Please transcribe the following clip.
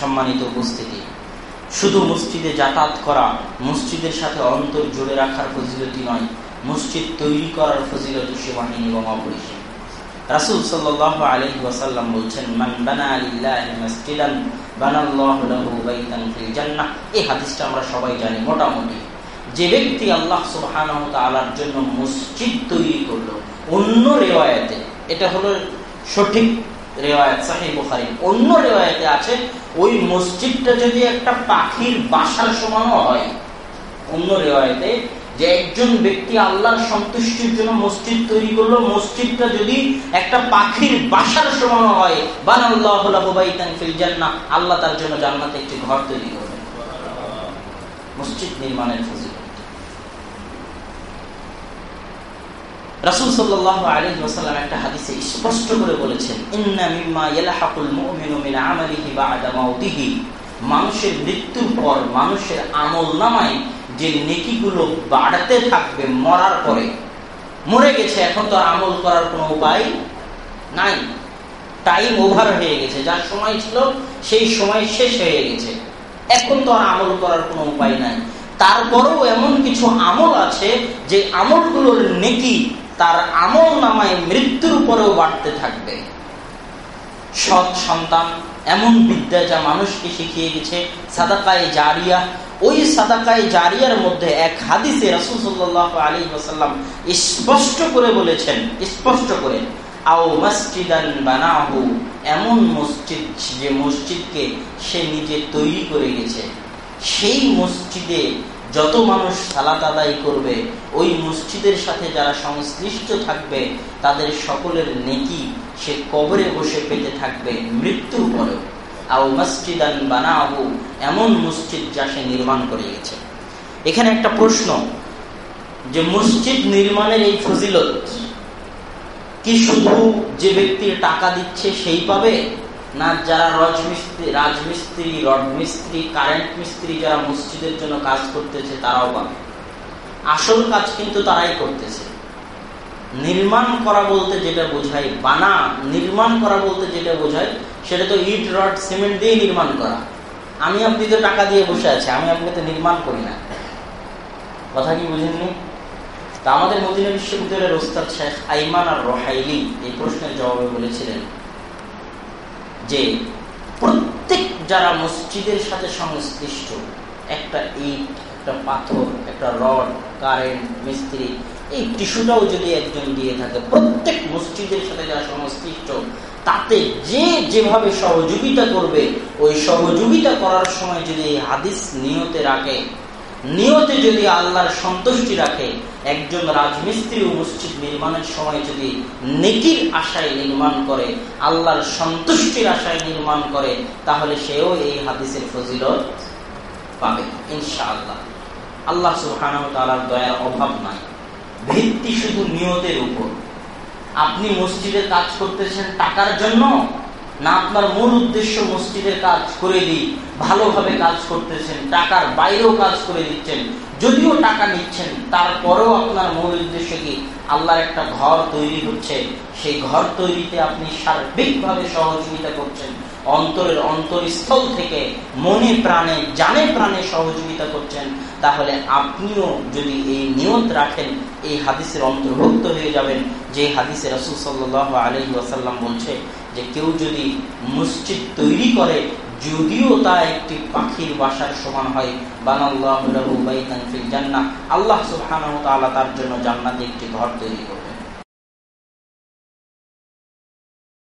সম্মানিত উপস্থিতি। শুধু মসজিদে যাতায়াত করা, মসজিদের সাথে অন্তর জুড়ে রাখার ফজিলতি নয়, মসজিদ তৈরি করার ফজিলত সীমাহীন এবং অপরিসীম। রাসুল সাল্লাহ বলছেন, মান আলিল্লাহি মাসজিদান, বানাল্লাহু লাহু বাইতান ফিল হাদিসটা আমরা সবাই জানি, মোটামুটি। যে ব্যক্তি আল্লাহ সুবহানাহু তাআলার জন্য মসজিদ তৈরি করল, অন্য রেওয়ায়াতে, এটা হলো সঠিক রেওয়ায়ত, সাহিহ বুখারী। অন্য রেওয়ায়াতে আছে, ওই মসজিদটা যদি একটা পাখির বাসার সমানও হয়, অন্য রেওয়ায়তে যে একজন ব্যক্তি আল্লাহর সন্তুষ্টির জন্য মসজিদ তৈরি করল, মসজিদটা যদি একটা পাখির বাসার সমান হয় বান আল্লাহ তার জন্য জান্নাতে একটি ঘর তৈরি করবে মসজিদ নির্মাণের ফজিল রাসূল আলাইহি ওয়াসাল্লাম একটা হাদিসে স্পষ্ট করে বলেছেন মিন মানুষের মৃত্যুর পর মানুষের আমল নামায় যে নেকিগুলো বাড়তে থাকবে, মরার পরে। মরে গেছে, এখন তো আমল করার কোনো উপায় নাই। টাইম ওভার হয়ে গেছে, যার সময় ছিল, সেই সময় শেষ হয়ে গেছে। এখন তো আর আমল করার কোনো উপায় নাই। তারপরেও এমন কিছু আমল আছে, যে আমলগুলোর নেকি তার আমল নামায় মৃত্যুর পরেও বাড়তে থাকবে। সৎ সন্তান এমন বিদ্যা যা মানুষকে শিখিয়ে গেছে সাদাকায় জারিয়া। ওই সাদাকায় জারিয়ার মধ্যে এক হাদিসে রাসুল সাল্লাহ আলী ওসাল্লাম স্পষ্ট করে বলেছেন, স্পষ্ট করে, আও মসজিদান বানাহু। এমন মসজিদ যে মসজিদকে সে নিজে তৈরি করে গেছে। সেই মসজিদে যত মানুষ সালাত আদায় করবে, ওই মসজিদের সাথে যারা সংশ্লিষ্ট থাকবে, তাদের সকলের নেকি সে কবরে বসে পেতে থাকবে মৃত্যুর পরেও। আও মসজিদান বানাহু, এমন মসজিদ যা সে নির্মাণ করে গেছে। এখানে একটা প্রশ্ন, যে মসজিদ নির্মাণের এই ফজিলত কি শুধু যে ব্যক্তি টাকা দিচ্ছে সেই পাবে? না, যারা রাজমিস্ত্রি রাজমিস্ত্রি রড মিস্ত্রি কারেন্ট মিস্ত্রি যারা মসজিদের জন্য কাজ করতেছে, তারাও পাবে। আসল কাজ কিন্তু তারাই করতেছে। নির্মাণ করা বলতে যেটা বোঝায় বানা, নির্মাণ করা বলতে যেটা বোঝায়, সেটা তো ইট, রড, সিমেন্ট দিয়ে নির্মাণ করা। আমি আপনি তো টাকা দিয়ে বসে আছি, আমি আপনি তো নির্মাণ করি না। কথা কি বুঝেননি? তা আমাদের মদিনা বিশ্ববিদ্যালয়ের ওস্তাদ শেখ আইমান আর রহাইলি এই প্রশ্নের জবাবে বলেছিলেন যে প্রত্যেক যারা মসজিদের সাথে সংশ্লিষ্ট, একটা ইট, একটা পাথর, একটা রড, কারেন্ট, মিস্ত্রি, এই টিস্যুটাও যদি একজন দিয়ে থাকে, প্রত্যেক মসজিদের সাথে যারা সংশ্লিষ্ট, তাতে যে যেভাবে সহযোগিতা করবে, ওই সহযোগিতা করার সময় যদি হাদিস নিয়তে রাখে নিয়তে যদি আল্লাহর সন্তুষ্টি রাখে, একজন রাজমিস্ত্রি মসজিদ নির্মাণের সময় যদি নেকির আশায় নির্মাণ করে, আল্লাহর সন্তুষ্টির আশায় নির্মাণ করে, তাহলে সেও এই হাদিসের ফজিলত পাবে, ইনশাআল্লাহ। আল্লাহ সুহান তালার দয়ার অভাব নাই। ভিত্তি শুধু নিয়তের উপর। আপনি মসজিদে কাজ করতেছেন টাকার জন্য, না আপনার মূল উদ্দেশ্য মসজিদের কাজ করে দিই ভালোভাবে কাজ করতেছেন, টাকার বাইরেও কাজ করে দিচ্ছেন, যদিও টাকা নিচ্ছেন, তারপরেও আপনার মূল উদ্দেশ্য কি? আল্লাহর একটা ঘর তৈরি হচ্ছে, সেই ঘর তৈরিতে আপনি সার্বিকভাবে সহযোগিতা করছেন, অন্তরের অন্তরস্থল থেকে মনে প্রাণে, জানে প্রাণে সহযোগিতা করছেন, তাহলে আপনিও যদি এই নিয়ত রাখেন, এই হাদিসের অন্তর্ভুক্ত হয়ে যাবেন, যে হাদিসে রসুল সাল্লাহ আলহি ওয়াসাল্লাম বলছে যে কেউ যদি মসজিদ তৈরি করে যদিও তা একটি পাখির বাসার সমান হয়, বানাল্লাহ আল্লাহ তাআলা তার জন্য জান্নাতে একটি ঘর তৈরি করবেন।